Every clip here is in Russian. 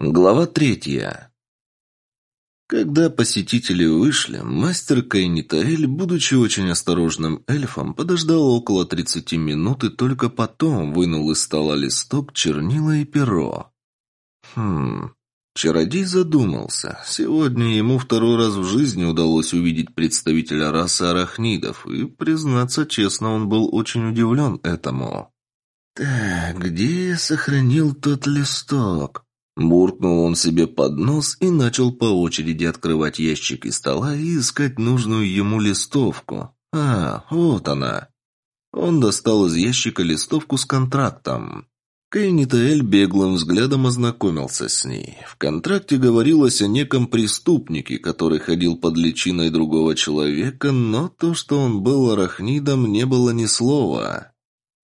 Глава третья. Когда посетители вышли, мастер Кайнитаэль, будучи очень осторожным эльфом, подождал около 30 минут и только потом вынул из стола листок, чернила и перо. Хм... Чародей задумался. Сегодня ему второй раз в жизни удалось увидеть представителя расы арахнидов, и, признаться честно, он был очень удивлен этому. «Так, где я сохранил тот листок?» Буркнул он себе под нос и начал по очереди открывать ящики стола и искать нужную ему листовку. А, вот она. Он достал из ящика листовку с контрактом. Кейнитаэль беглым взглядом ознакомился с ней. В контракте говорилось о неком преступнике, который ходил под личиной другого человека, но то, что он был арахнидом, не было ни слова.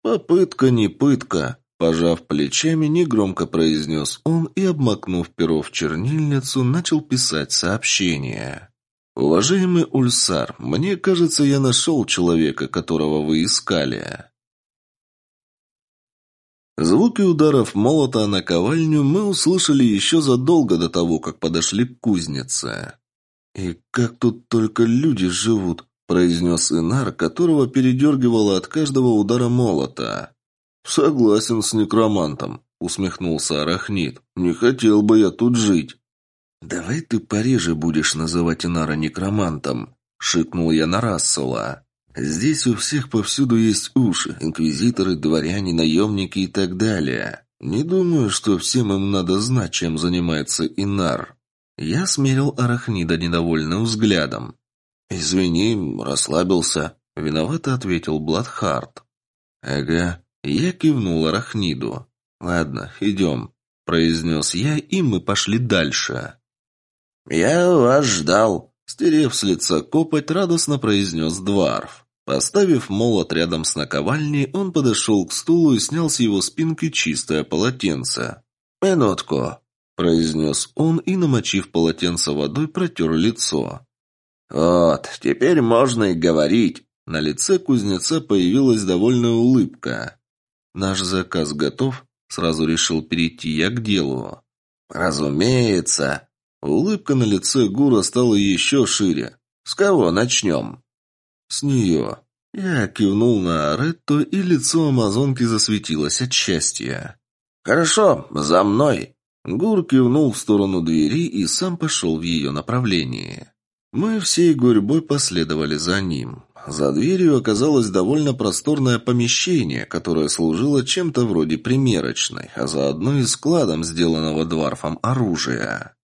Попытка не пытка. Пожав плечами, негромко произнес он и, обмакнув перо в чернильницу, начал писать сообщение. «Уважаемый Ульсар, мне кажется, я нашел человека, которого вы искали». Звуки ударов молота на ковальню мы услышали еще задолго до того, как подошли к кузнице. «И как тут только люди живут», – произнес Инар, которого передергивало от каждого удара молота. «Согласен с некромантом», — усмехнулся Арахнит. «Не хотел бы я тут жить». «Давай ты пореже будешь называть Инара некромантом», — шикнул я на Рассела. «Здесь у всех повсюду есть уши, инквизиторы, дворяне, наемники и так далее. Не думаю, что всем им надо знать, чем занимается Инар». Я смерил Арахнида недовольным взглядом. «Извини, расслабился», — виновато ответил Бладхарт. «Ага, я кивнул Арахниду. «Ладно, идем», — произнес я, и мы пошли дальше. «Я вас ждал», — стерев с лица копоть, радостно произнес Дварф. Поставив молот рядом с наковальней, он подошел к стулу и снял с его спинки чистое полотенце. «Минутку», — произнес он и, намочив полотенце водой, протер лицо. «Вот, теперь можно и говорить». На лице кузнеца появилась довольная улыбка. «Наш заказ готов?» Сразу решил перейти я к делу. «Разумеется!» Улыбка на лице Гура стала еще шире. «С кого начнем?» «С нее». Я кивнул на Аретто, и лицо амазонки засветилось от счастья. «Хорошо, за мной!» Гур кивнул в сторону двери и сам пошел в ее направлении. Мы всей гурьбой последовали за ним. За дверью оказалось довольно просторное помещение, которое служило чем-то вроде примерочной, а заодно и складом сделанного дворфом оружия.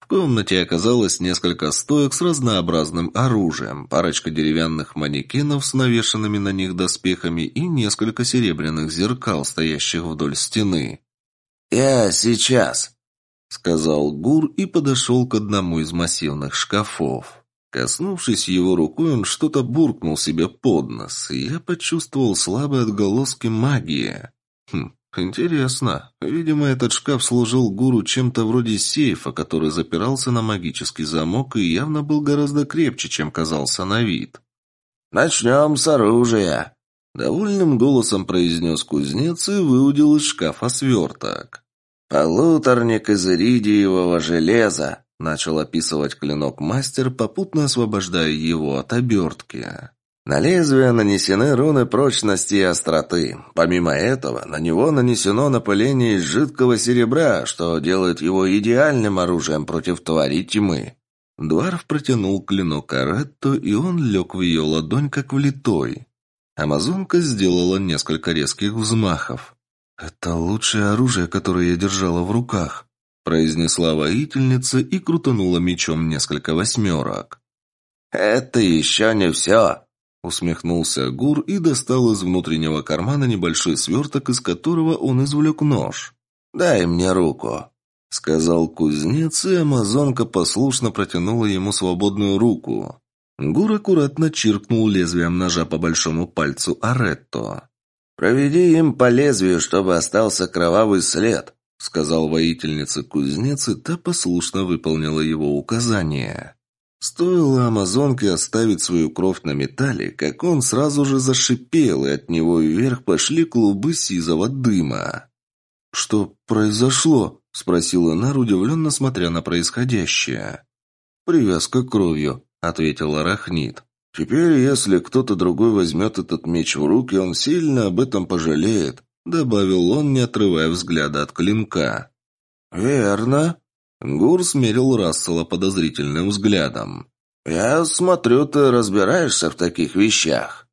В комнате оказалось несколько стоек с разнообразным оружием, парочка деревянных манекенов с навешанными на них доспехами и несколько серебряных зеркал, стоящих вдоль стены. «Я сейчас», — сказал Гур и подошел к одному из массивных шкафов. Коснувшись его рукой, он что-то буркнул себе под нос, и я почувствовал слабые отголоски магии. Хм, интересно. Видимо, этот шкаф служил гуру чем-то вроде сейфа, который запирался на магический замок и явно был гораздо крепче, чем казался на вид. «Начнем с оружия», — довольным голосом произнес кузнец и выудил из шкафа сверток. «Полуторник из иридиевого железа, Начал описывать клинок мастер, попутно освобождая его от обертки. На лезвие нанесены руны прочности и остроты. Помимо этого, на него нанесено напыление из жидкого серебра, что делает его идеальным оружием против твари тьмы. Дуарф протянул клинок Аретто, и он лег в ее ладонь, как влитой. Амазонка сделала несколько резких взмахов. «Это лучшее оружие, которое я держала в руках», произнесла воительница и крутанула мечом несколько восьмерок. «Это еще не все!» Усмехнулся Гур и достал из внутреннего кармана небольшой сверток, из которого он извлек нож. «Дай мне руку», — сказал кузнец, и амазонка послушно протянула ему свободную руку. Гур аккуратно чиркнул лезвием ножа по большому пальцу Аретто. «Проведи им по лезвию, чтобы остался кровавый след», — сказал воительница кузнец, и та послушно выполнила его указание. Стоило амазонке оставить свою кровь на металле, как он сразу же зашипел, и от него вверх пошли клубы сизого дыма. «Что произошло?» — спросил Энар, удивленно смотря на происходящее. «Привязка кровью», — ответил Арахнит. «Теперь, если кто-то другой возьмет этот меч в руки, он сильно об этом пожалеет», — добавил он, не отрывая взгляда от клинка. «Верно», — Гур смерил Рассела подозрительным взглядом. «Я смотрю, ты разбираешься в таких вещах».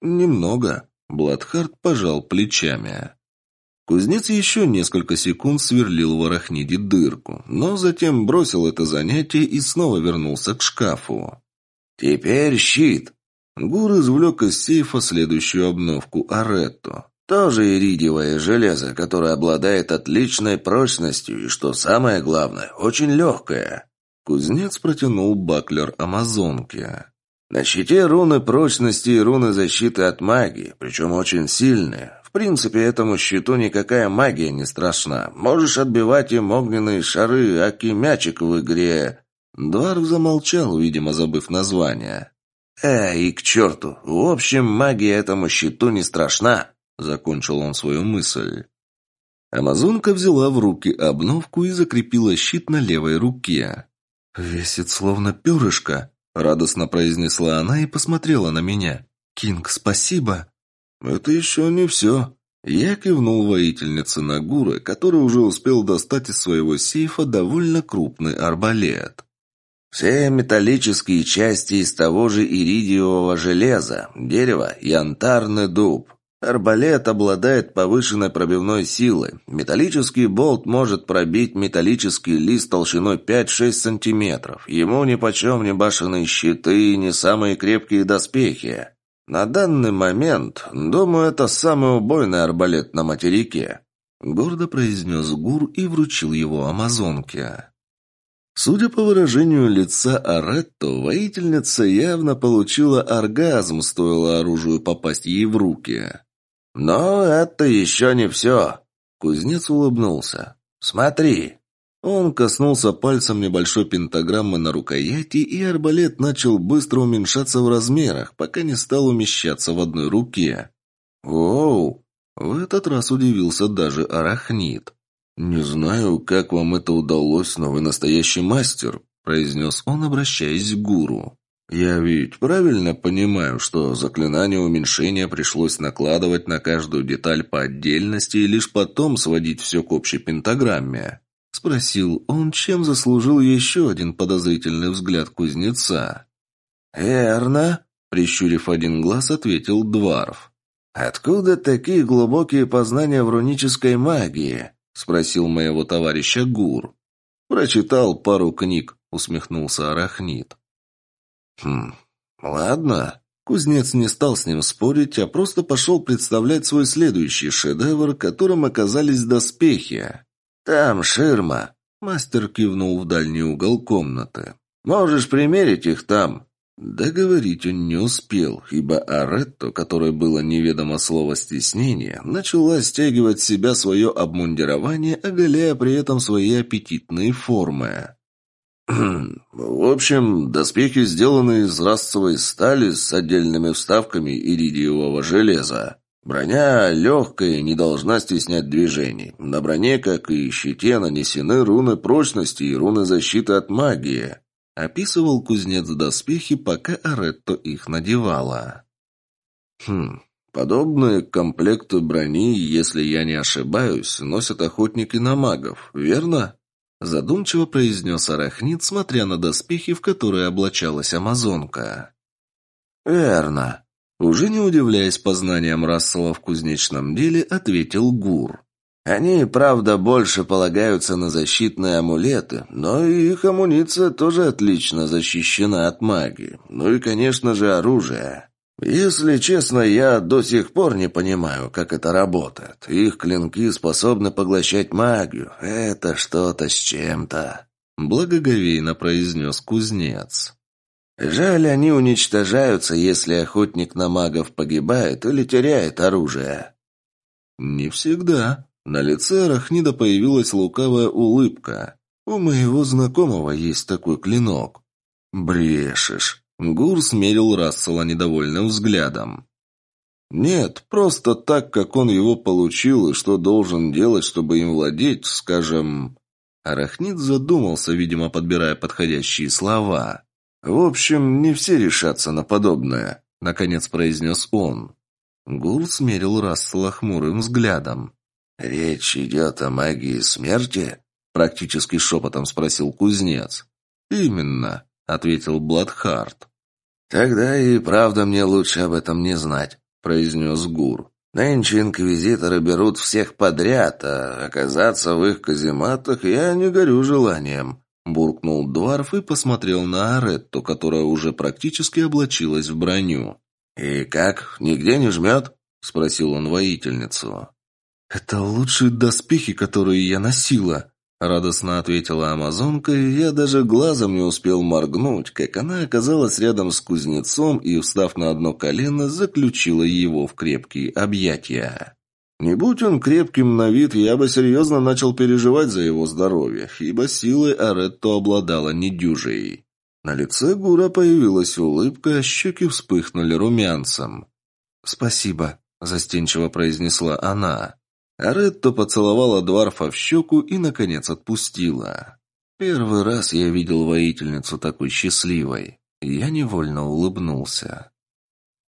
«Немного», — Бладхард пожал плечами. Кузнец еще несколько секунд сверлил в арахниде дырку, но затем бросил это занятие и снова вернулся к шкафу. «Теперь щит!» Гур извлек из сейфа следующую обновку Аретто. Тоже иридиевое железо, которое обладает отличной прочностью и, что самое главное, очень легкое. Кузнец протянул баклер Амазонке. На щите руны прочности и руны защиты от магии, причем очень сильные. В принципе, этому щиту никакая магия не страшна. Можешь отбивать им огненные шары, аки мячик в игре. Дварф замолчал, видимо, забыв название. «Эй, к черту! В общем, магия этому щиту не страшна!» Закончил он свою мысль. Амазонка взяла в руки обновку и закрепила щит на левой руке. «Весит словно перышко», — радостно произнесла она и посмотрела на меня. «Кинг, спасибо!» «Это еще не все». Я кивнул воительнице Нагуры, который уже успел достать из своего сейфа довольно крупный арбалет. «Все металлические части из того же иридиевого железа, дерево – янтарный дуб. Арбалет обладает повышенной пробивной силой. Металлический болт может пробить металлический лист толщиной 5-6 сантиметров. Ему нипочем не башенные щиты и не самые крепкие доспехи. На данный момент, думаю, это самый убойный арбалет на материке. Гордо произнес Гур и вручил его амазонке. Судя по выражению лица Аретто, воительница явно получила оргазм, стоило оружию попасть ей в руки. «Но это еще не все!» Кузнец улыбнулся. «Смотри!» Он коснулся пальцем небольшой пентаграммы на рукояти, и арбалет начал быстро уменьшаться в размерах, пока не стал умещаться в одной руке. «Воу!» В этот раз удивился даже арахнит. «Не знаю, как вам это удалось, но вы настоящий мастер», произнес он, обращаясь к гуру. «Я ведь правильно понимаю, что заклинание уменьшения пришлось накладывать на каждую деталь по отдельности и лишь потом сводить все к общей пентаграмме?» Спросил он, чем заслужил еще один подозрительный взгляд кузнеца. «Верно», — прищурив один глаз, ответил Дварф. «Откуда такие глубокие познания в рунической магии?» — спросил моего товарища Гур. «Прочитал пару книг», — усмехнулся Арахнит. «Хм, ладно». Кузнец не стал с ним спорить, а просто пошел представлять свой следующий шедевр, которым оказались доспехи. «Там ширма», — мастер кивнул в дальний угол комнаты. «Можешь примерить их там». Договорить он не успел, ибо Аретто, которой было неведомо слово стеснения, начала стягивать с себя свое обмундирование, оголяя при этом свои аппетитные формы. В общем, доспехи сделаны из расцевой стали с отдельными вставками иридиевого железа. Броня легкая не должна стеснять движений. На броне, как и щите, нанесены руны прочности и руны защиты от магии. Описывал кузнец доспехи, пока Аретто их надевала. Хм, подобные комплекты брони, если я не ошибаюсь, носят охотники на магов, верно? Задумчиво произнес Арахнит, смотря на доспехи, в которые облачалась амазонка. «Верно», уже не удивляясь познаниям Рассела в кузнечном деле, ответил Гур. «Они, правда, больше полагаются на защитные амулеты, но и их амуниция тоже отлично защищена от магии. Ну и, конечно же, оружие. Если честно, я до сих пор не понимаю, как это работает. Их клинки способны поглощать магию. Это что-то с чем-то», — благоговейно произнес кузнец. «Жаль, они уничтожаются, если охотник на магов погибает или теряет оружие». «Не всегда». На лице Арахнида появилась лукавая улыбка. «У моего знакомого есть такой клинок». «Брешешь». Гур смерил Рассела недовольным взглядом. «Нет, просто так, как он его получил и что должен делать, чтобы им владеть, скажем, Арахнит задумался, видимо, подбирая подходящие слова. «В общем, не все решатся на подобное», — наконец произнес он. Гур смерил Рассела хмурым взглядом. «Речь идет о магии смерти?» — практически шепотом спросил кузнец. «Именно», — ответил Бладхарт. «Тогда и правда мне лучше об этом не знать», — произнес Гур. «Нынче инквизиторы берут всех подряд, а оказаться в их казематах я не горю желанием», — буркнул Дварф и посмотрел на Аретту, которая уже практически облачилась в броню. «И как, нигде не жмет?» — спросил он воительницу. «Это лучшие доспехи, которые я носила», — радостно ответила амазонка, и я даже глазом не успел моргнуть, как она оказалась рядом с кузнецом и, встав на одно колено, заключила его в крепкие объятия. Не будь он крепким на вид, я бы серьезно начал переживать за его здоровье, ибо силой Аретто обладала недюжей. На лице Гура появилась улыбка, а щеки вспыхнули румянцем. «Спасибо», — застенчиво произнесла она. Аретто поцеловала Дварфа в щеку и, наконец, отпустила. Первый раз я видел воительницу такой счастливой. Я невольно улыбнулся.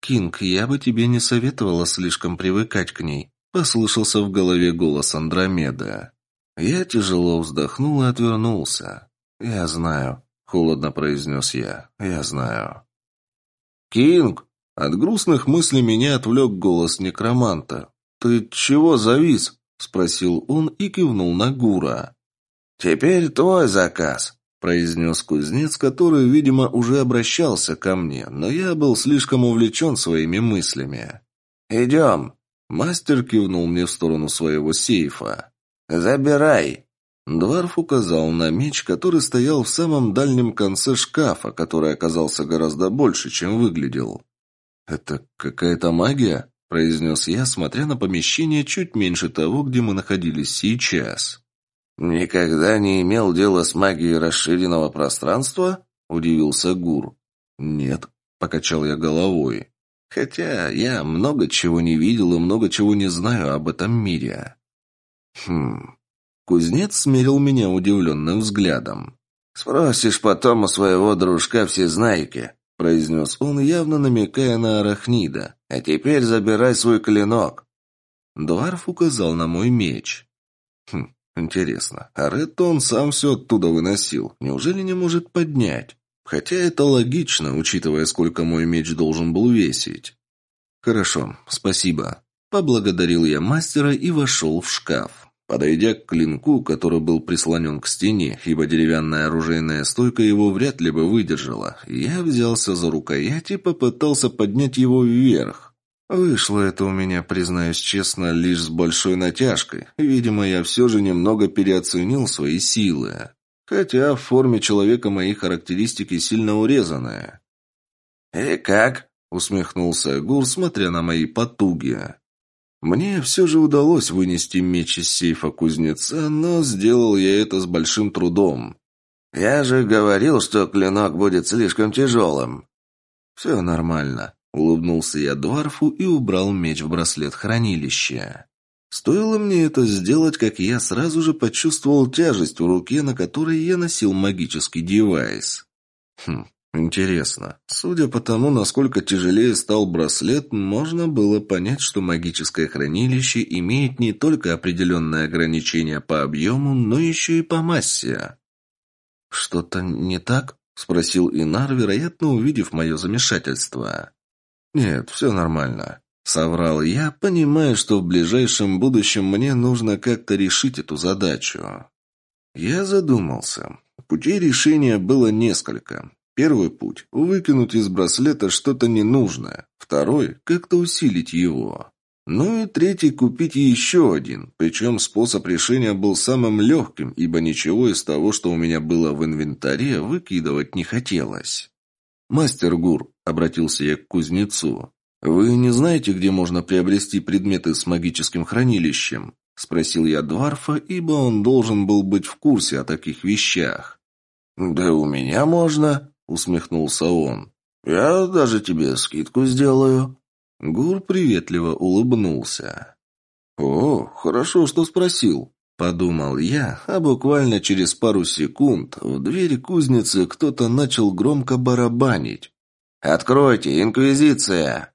«Кинг, я бы тебе не советовала слишком привыкать к ней», — послышался в голове голос Андромеда. Я тяжело вздохнул и отвернулся. «Я знаю холодно произнес я. «Я знаю». «Кинг!» От грустных мыслей меня отвлек голос некроманта. «Ты чего завис?» – спросил он и кивнул на Гура. «Теперь твой заказ», – произнес кузнец, который, видимо, уже обращался ко мне, но я был слишком увлечен своими мыслями. «Идем». Мастер кивнул мне в сторону своего сейфа. «Забирай». Дварф указал на меч, который стоял в самом дальнем конце шкафа, который оказался гораздо больше, чем выглядел. «Это какая-то магия?» – произнес я, смотря на помещение чуть меньше того, где мы находились сейчас. «Никогда не имел дела с магией расширенного пространства?» – удивился Гур. «Нет», – покачал я головой. «Хотя я много чего не видел и много чего не знаю об этом мире». «Хм, Кузнец смерил меня удивленным взглядом. «Спросишь потом у своего дружка-всезнайки», — произнес он, явно намекая на арахнида. «А теперь забирай свой клинок». Дуарф указал на мой меч. «Хм, интересно, а Ретто он сам все оттуда выносил. Неужели не может поднять? Хотя это логично, учитывая, сколько мой меч должен был весить». «Хорошо, спасибо». Поблагодарил я мастера и вошел в шкаф. Подойдя к клинку, который был прислонен к стене, ибо деревянная оружейная стойка его вряд ли бы выдержала, я взялся за рукоять и попытался поднять его вверх. Вышло это у меня, признаюсь честно, лишь с большой натяжкой. Видимо, я все же немного переоценил свои силы. Хотя в форме человека мои характеристики сильно урезанные. «И как?» — усмехнулся Гур, смотря на мои потуги. Мне все же удалось вынести меч из сейфа кузнеца, но сделал я это с большим трудом. «Я же говорил, что клинок будет слишком тяжелым». «Все нормально», — улыбнулся я Дварфу и убрал меч в браслет хранилища. Стоило мне это сделать, как я сразу же почувствовал тяжесть в руке, на которой я носил магический девайс. Хм, Интересно. Судя по тому, насколько тяжелее стал браслет, можно было понять, что магическое хранилище имеет не только определенные ограничения по объему, но еще и по массе. «Что-то не так?» – спросил Инар, вероятно, увидев мое замешательство. «Нет, все нормально», – соврал я, понимая, что в ближайшем будущем мне нужно как-то решить эту задачу. Я задумался. Путей решения было несколько. Первый путь – выкинуть из браслета что-то ненужное. Второй – как-то усилить его. Ну и третий – купить еще один. Причем способ решения был самым легким, ибо ничего из того, что у меня было в инвентаре, выкидывать не хотелось. «Мастер Гур», – обратился я к кузнецу, – «вы не знаете, где можно приобрести предметы с магическим хранилищем?» – спросил я Дварфа, ибо он должен был быть в курсе о таких вещах. «Да у меня можно», — усмехнулся он. «Я даже тебе скидку сделаю». Гур приветливо улыбнулся. «О, хорошо, что спросил», Подумал я, а буквально через пару секунд в двери кузницы кто-то начал громко барабанить. «Откройте, Инквизиция!»